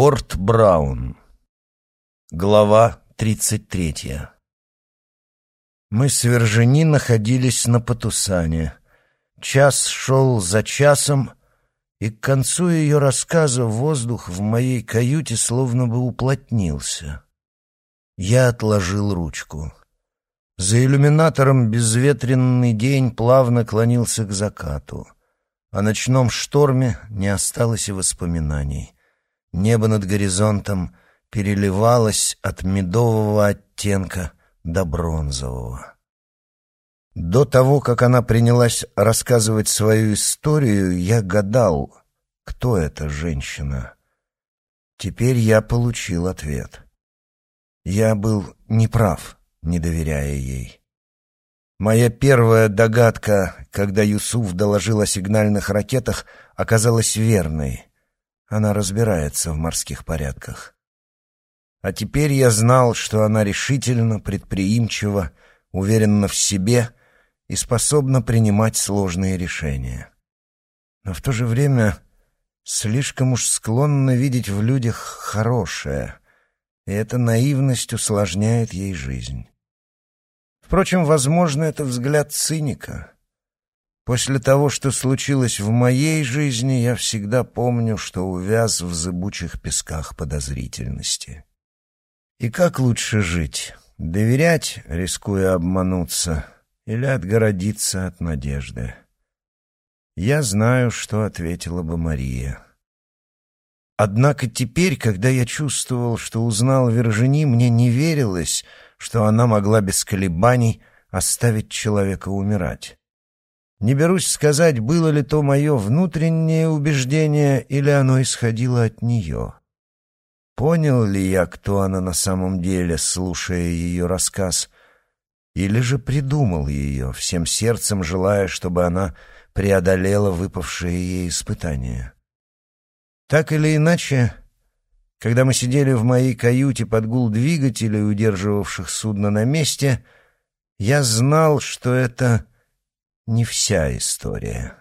Порт Браун. Глава тридцать третья. Мы с Вержини находились на Патусане. Час шел за часом, и к концу ее рассказа воздух в моей каюте словно бы уплотнился. Я отложил ручку. За иллюминатором безветренный день плавно клонился к закату. О ночном шторме не осталось и воспоминаний. Небо над горизонтом переливалось от медового оттенка до бронзового. До того, как она принялась рассказывать свою историю, я гадал, кто эта женщина. Теперь я получил ответ. Я был неправ, не доверяя ей. Моя первая догадка, когда Юсуф доложил о сигнальных ракетах, оказалась верной. Она разбирается в морских порядках. А теперь я знал, что она решительно, предприимчива, уверена в себе и способна принимать сложные решения. Но в то же время слишком уж склонна видеть в людях хорошее, и эта наивность усложняет ей жизнь. Впрочем, возможно, это взгляд циника — После того, что случилось в моей жизни, я всегда помню, что увяз в зыбучих песках подозрительности. И как лучше жить? Доверять, рискуя обмануться, или отгородиться от надежды? Я знаю, что ответила бы Мария. Однако теперь, когда я чувствовал, что узнал Вержини, мне не верилось, что она могла без колебаний оставить человека умирать. Не берусь сказать, было ли то мое внутреннее убеждение или оно исходило от нее. Понял ли я, кто она на самом деле, слушая ее рассказ, или же придумал ее, всем сердцем желая, чтобы она преодолела выпавшие ей испытания. Так или иначе, когда мы сидели в моей каюте под гул двигателей, удерживавших судно на месте, я знал, что это не вся история.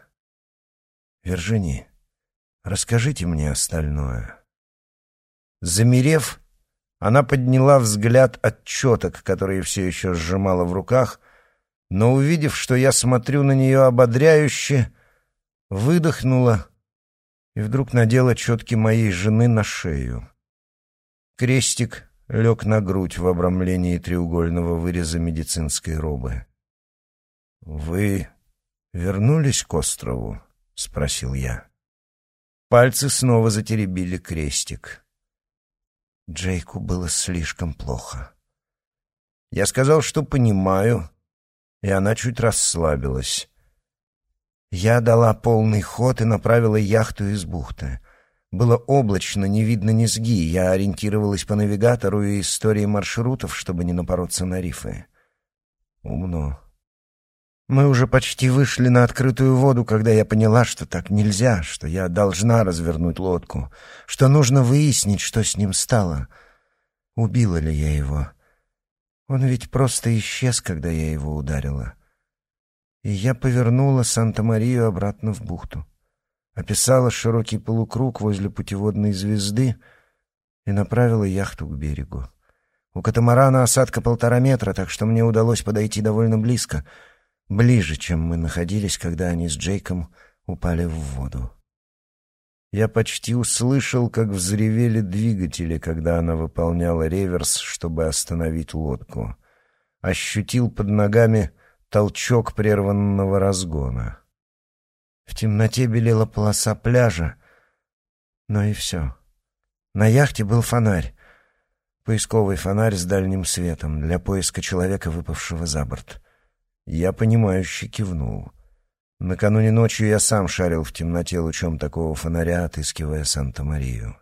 Вержини, расскажите мне остальное. Замерев, она подняла взгляд от четок, которые все еще сжимала в руках, но, увидев, что я смотрю на нее ободряюще, выдохнула и вдруг надела четки моей жены на шею. Крестик лег на грудь в обрамлении треугольного выреза медицинской робы. «Вы вернулись к острову?» — спросил я. Пальцы снова затеребили крестик. Джейку было слишком плохо. Я сказал, что понимаю, и она чуть расслабилась. Я дала полный ход и направила яхту из бухты. Было облачно, не видно низги. Я ориентировалась по навигатору и истории маршрутов, чтобы не напороться на рифы. Умно. Мы уже почти вышли на открытую воду, когда я поняла, что так нельзя, что я должна развернуть лодку, что нужно выяснить, что с ним стало. Убила ли я его? Он ведь просто исчез, когда я его ударила. И я повернула Санта-Марию обратно в бухту. Описала широкий полукруг возле путеводной звезды и направила яхту к берегу. У катамарана осадка полтора метра, так что мне удалось подойти довольно близко — ближе, чем мы находились, когда они с Джейком упали в воду. Я почти услышал, как взревели двигатели, когда она выполняла реверс, чтобы остановить лодку. Ощутил под ногами толчок прерванного разгона. В темноте белела полоса пляжа, но и все. На яхте был фонарь, поисковый фонарь с дальним светом для поиска человека, выпавшего за борт. Я понимающе кивнул. Накануне ночью я сам шарил в темноте лучом такого фонаря, отыскивая Санта-Марию.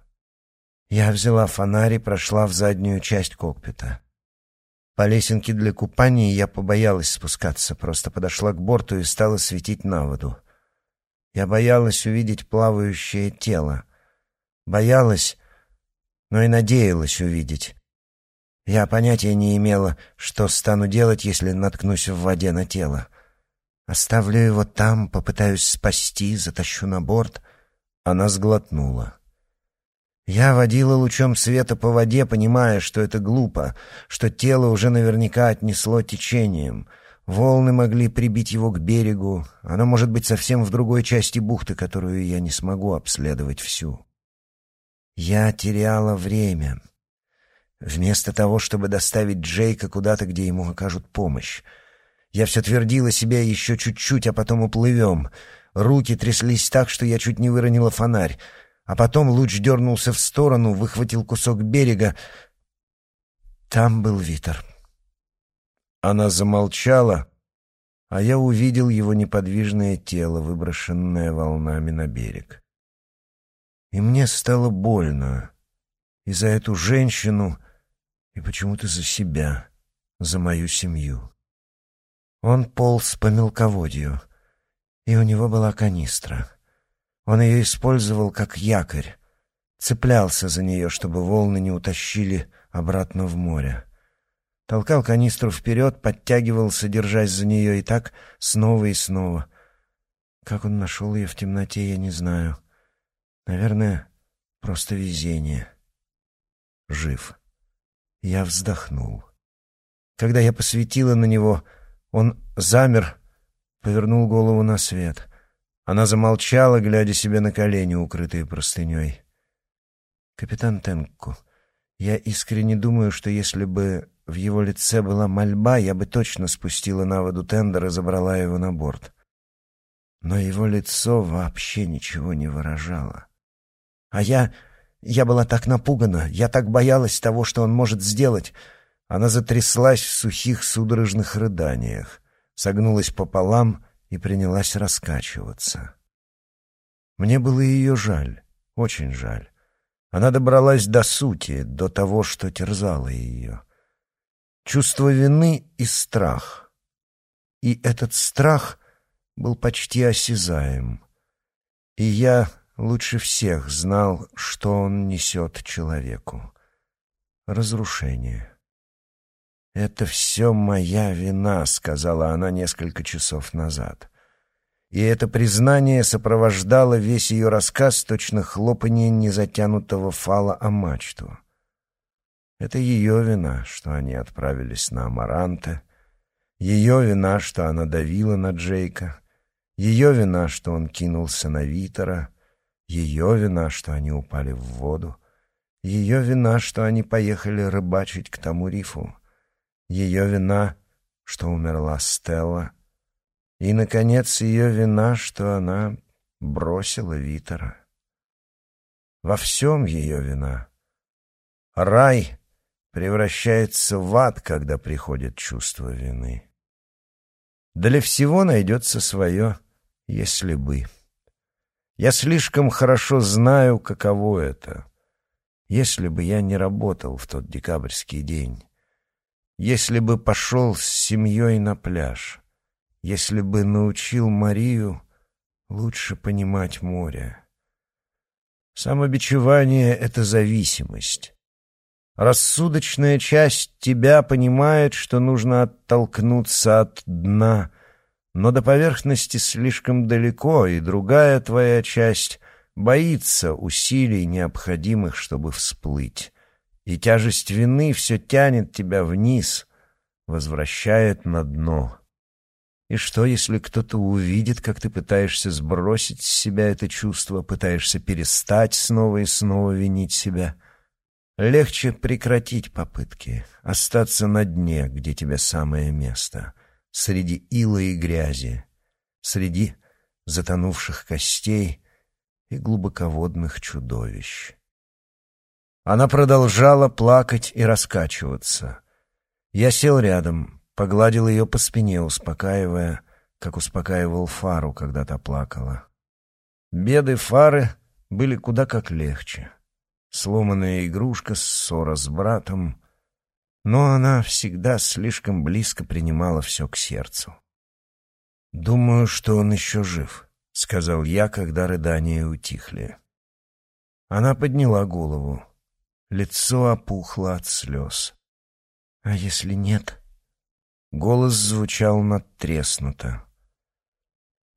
Я взяла фонарь и прошла в заднюю часть кокпита. По лесенке для купания я побоялась спускаться, просто подошла к борту и стала светить на воду. Я боялась увидеть плавающее тело. Боялась, но и надеялась увидеть. Я понятия не имела, что стану делать, если наткнусь в воде на тело. Оставлю его там, попытаюсь спасти, затащу на борт. Она сглотнула. Я водила лучом света по воде, понимая, что это глупо, что тело уже наверняка отнесло течением. Волны могли прибить его к берегу, оно может быть совсем в другой части бухты, которую я не смогу обследовать всю. Я теряла время. Вместо того, чтобы доставить Джейка куда-то, где ему окажут помощь. Я все твердила себе еще чуть-чуть, а потом уплывем. Руки тряслись так, что я чуть не выронила фонарь. А потом луч дернулся в сторону, выхватил кусок берега. Там был Витер. Она замолчала, а я увидел его неподвижное тело, выброшенное волнами на берег. И мне стало больно и за эту женщину, и почему-то за себя, за мою семью. Он полз по мелководью, и у него была канистра. Он ее использовал как якорь, цеплялся за нее, чтобы волны не утащили обратно в море. Толкал канистру вперед, подтягивался, держась за нее, и так снова и снова. Как он нашел ее в темноте, я не знаю. Наверное, просто везение. Жив. Я вздохнул. Когда я посветила на него, он замер, повернул голову на свет. Она замолчала, глядя себе на колени, укрытые простыней. «Капитан Тенку, я искренне думаю, что если бы в его лице была мольба, я бы точно спустила на воду тендер и забрала его на борт. Но его лицо вообще ничего не выражало. А я... я была так напугана, я так боялась того, что он может сделать. Она затряслась в сухих судорожных рыданиях, согнулась пополам и принялась раскачиваться. Мне было ее жаль, очень жаль. Она добралась до сути, до того, что терзало ее. Чувство вины и страх. И этот страх был почти осязаем. И я лучше всех знал, что он несет человеку. Разрушение. «Это все моя вина», — сказала она несколько часов назад. И это признание сопровождало весь ее рассказ точно хлопанье незатянутого фала о мачту. Это ее вина, что они отправились на Амаранте, ее вина, что она давила на Джейка, ее вина, что он кинулся на Витера, ее вина, что они упали в воду, ее вина, что они поехали рыбачить к тому рифу. Ее вина, что умерла Стелла. И, наконец, ее вина, что она бросила Витера. Во всем ее вина. Рай превращается в ад, когда приходит чувство вины. Для всего найдется свое «если бы». Я слишком хорошо знаю, каково это. Если бы я не работал в тот декабрьский день, если бы пошел с семьей на пляж, если бы научил Марию лучше понимать море. Самобичевание — это зависимость. Рассудочная часть тебя понимает, что нужно оттолкнуться от дна, но до поверхности слишком далеко, и другая твоя часть боится усилий, необходимых, чтобы всплыть и тяжесть вины все тянет тебя вниз, возвращает на дно. И что, если кто-то увидит, как ты пытаешься сбросить с себя это чувство, пытаешься перестать снова и снова винить себя? Легче прекратить попытки, остаться на дне, где тебе самое место, среди ила и грязи, среди затонувших костей и глубоководных чудовищ. Она продолжала плакать и раскачиваться. Я сел рядом, погладил ее по спине, успокаивая, как успокаивал Фару, когда та плакала. Беды Фары были куда как легче. Сломанная игрушка, ссора с братом, но она всегда слишком близко принимала все к сердцу. «Думаю, что он еще жив», — сказал я, когда рыдания утихли. Она подняла голову. Лицо опухло от слез. «А если нет?» Голос звучал надтреснуто.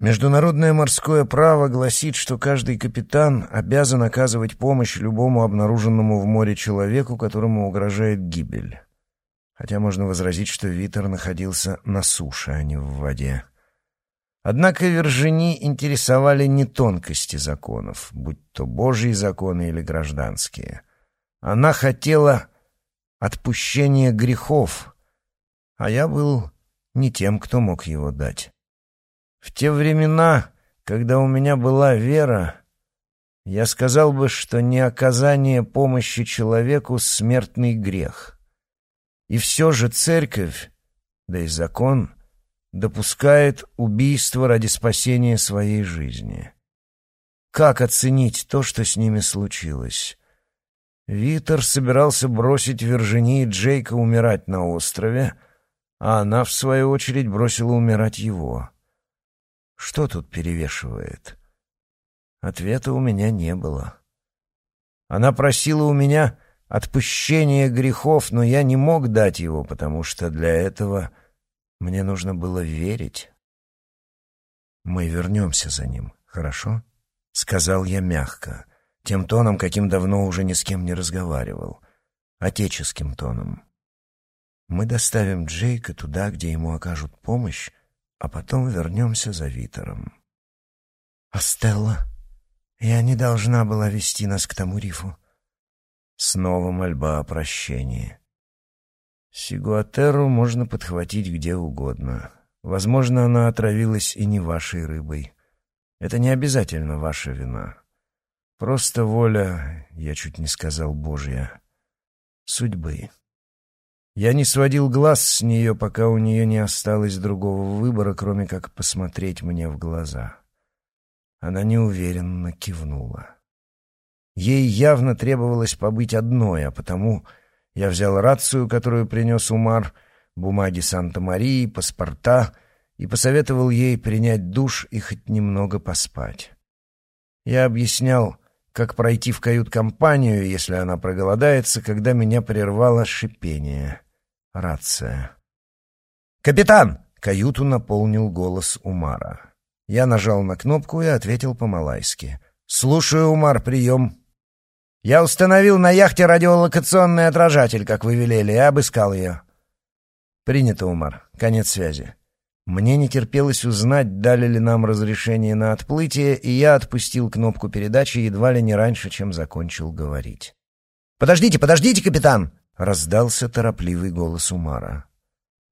Международное морское право гласит, что каждый капитан обязан оказывать помощь любому обнаруженному в море человеку, которому угрожает гибель. Хотя можно возразить, что Витер находился на суше, а не в воде. Однако Вержини интересовали не тонкости законов, будь то божьи законы или гражданские. Она хотела отпущения грехов, а я был не тем, кто мог его дать. В те времена, когда у меня была вера, я сказал бы, что не оказание помощи человеку — смертный грех. И все же церковь, да и закон, допускает убийство ради спасения своей жизни. Как оценить то, что с ними случилось? Витер собирался бросить Виржини и Джейка умирать на острове, а она, в свою очередь, бросила умирать его. Что тут перевешивает? Ответа у меня не было. Она просила у меня отпущения грехов, но я не мог дать его, потому что для этого мне нужно было верить. «Мы вернемся за ним, хорошо?» — сказал я мягко, тем тоном, каким давно уже ни с кем не разговаривал, отеческим тоном. «Мы доставим Джейка туда, где ему окажут помощь, а потом вернемся за Витером. «А Стелла? Я не должна была вести нас к тому рифу». Снова мольба о прощении. Сигуатеру можно подхватить где угодно. Возможно, она отравилась и не вашей рыбой. Это не обязательно ваша вина. Просто воля, я чуть не сказал Божья, судьбы. Я не сводил глаз с нее, пока у нее не осталось другого выбора, кроме как посмотреть мне в глаза. Она неуверенно кивнула. Ей явно требовалось побыть одной, а потому я взял рацию, которую принес Умар, бумаги Санта-Марии, паспорта и посоветовал ей принять душ и хоть немного поспать. Я объяснял, как пройти в кают-компанию, если она проголодается, когда меня прервало шипение — Рация. «Капитан!» — каюту наполнил голос Умара. Я нажал на кнопку и ответил по-малайски. «Слушаю, Умар, прием!» «Я установил на яхте радиолокационный отражатель, как вы велели, и обыскал ее». «Принято, Умар. Конец связи». Мне не терпелось узнать, дали ли нам разрешение на отплытие, и я отпустил кнопку передачи едва ли не раньше, чем закончил говорить. «Подождите, подождите, капитан!» Раздался торопливый голос Умара.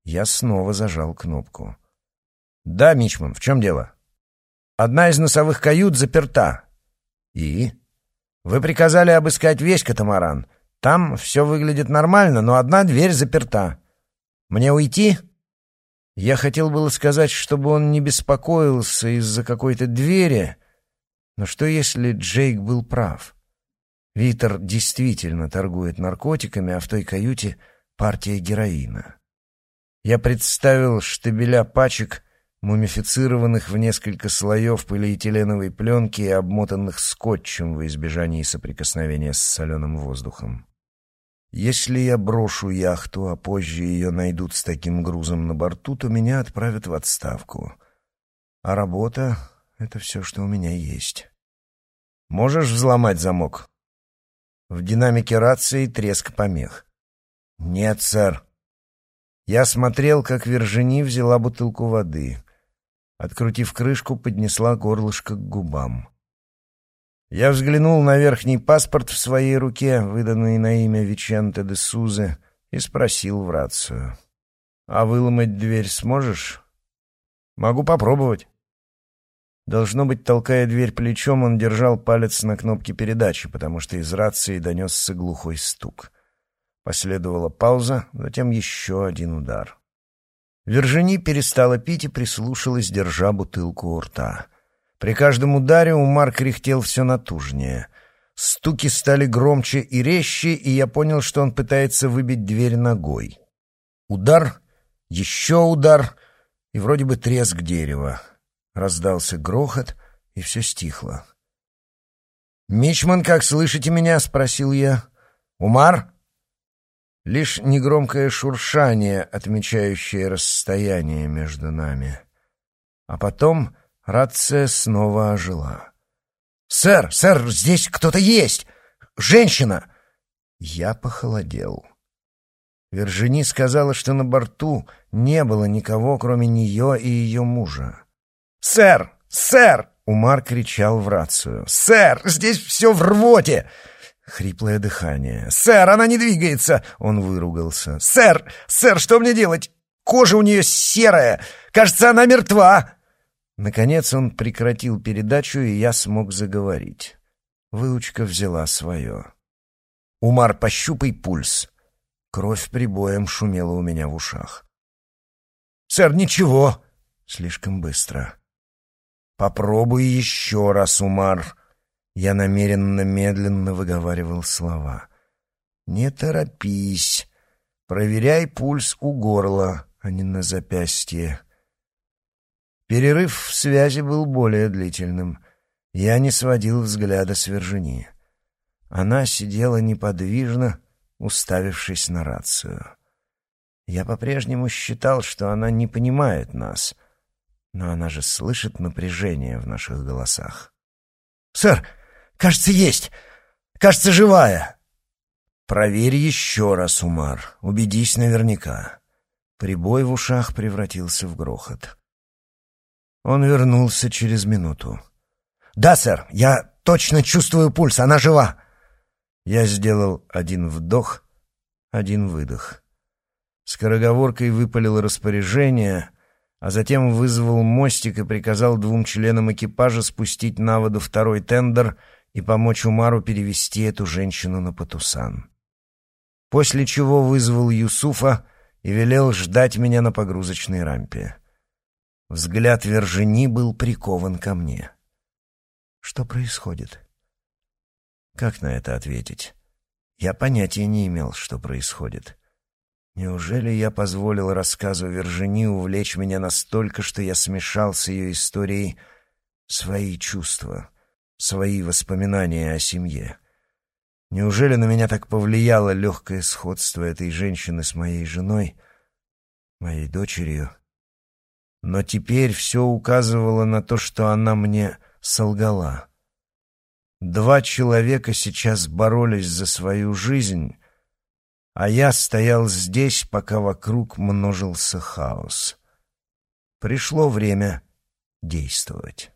Я снова зажал кнопку. «Да, Мичман, в чем дело?» «Одна из носовых кают заперта». «И?» «Вы приказали обыскать весь катамаран. Там все выглядит нормально, но одна дверь заперта. Мне уйти?» Я хотел было сказать, чтобы он не беспокоился из-за какой-то двери, но что если Джейк был прав? Витер действительно торгует наркотиками, а в той каюте партия героина. Я представил штабеля пачек, мумифицированных в несколько слоев полиэтиленовой пленки и обмотанных скотчем во избежании соприкосновения с соленым воздухом. Если я брошу яхту, а позже ее найдут с таким грузом на борту, то меня отправят в отставку. А работа — это все, что у меня есть. «Можешь взломать замок?» В динамике рации треск помех. «Нет, сэр». Я смотрел, как Вержини взяла бутылку воды. Открутив крышку, поднесла горлышко к губам. Я взглянул на верхний паспорт в своей руке, выданный на имя Виченте де Сузе, и спросил в рацию. «А выломать дверь сможешь?» «Могу попробовать». Должно быть, толкая дверь плечом, он держал палец на кнопке передачи, потому что из рации донесся глухой стук. Последовала пауза, затем еще один удар. Вержини перестала пить и прислушалась, держа бутылку у рта. При каждом ударе Умар кряхтел все натужнее. Стуки стали громче и резче, и я понял, что он пытается выбить дверь ногой. Удар, еще удар и вроде бы треск дерева. Раздался грохот, и все стихло. «Мичман, как слышите меня?» — спросил я. «Умар?» Лишь негромкое шуршание, отмечающее расстояние между нами. А потом Рация снова ожила. «Сэр, сэр, здесь кто-то есть! Женщина!» Я похолодел. Вержини сказала, что на борту не было никого, кроме нее и ее мужа. «Сэр! Сэр!» — Умар кричал в рацию. «Сэр! Здесь все в рвоте!» Хриплое дыхание. «Сэр, она не двигается!» — он выругался. «Сэр! Сэр, что мне делать? Кожа у нее серая! Кажется, она мертва!» Наконец он прекратил передачу, и я смог заговорить. Выучка взяла свое. «Умар, пощупай пульс!» Кровь прибоем шумела у меня в ушах. «Сэр, ничего!» Слишком быстро. «Попробуй еще раз, Умар!» Я намеренно медленно выговаривал слова. «Не торопись. Проверяй пульс у горла, а не на запястье». Перерыв в связи был более длительным. Я не сводил взгляда с Вержини. Она сидела неподвижно, уставившись на рацию. Я по-прежнему считал, что она не понимает нас, но она же слышит напряжение в наших голосах. «Сэр, кажется, есть! Кажется, живая!» «Проверь еще раз, Умар, убедись наверняка». Прибой в ушах превратился в грохот. Он вернулся через минуту. «Да, сэр, я точно чувствую пульс, она жива!» Я сделал один вдох, один выдох. Скороговоркой выпалил распоряжение, а затем вызвал мостик и приказал двум членам экипажа спустить на воду второй тендер и помочь Умару перевести эту женщину на Патусан. После чего вызвал Юсуфа и велел ждать меня на погрузочной рампе. Взгляд Вержини был прикован ко мне. Что происходит? Как на это ответить? Я понятия не имел, что происходит. Неужели я позволил рассказу Вержини увлечь меня настолько, что я смешал с ее историей свои чувства, свои воспоминания о семье? Неужели на меня так повлияло легкое сходство этой женщины с моей женой, моей дочерью? Но теперь все указывало на то, что она мне солгала. Два человека сейчас боролись за свою жизнь, а я стоял здесь, пока вокруг множился хаос. Пришло время действовать.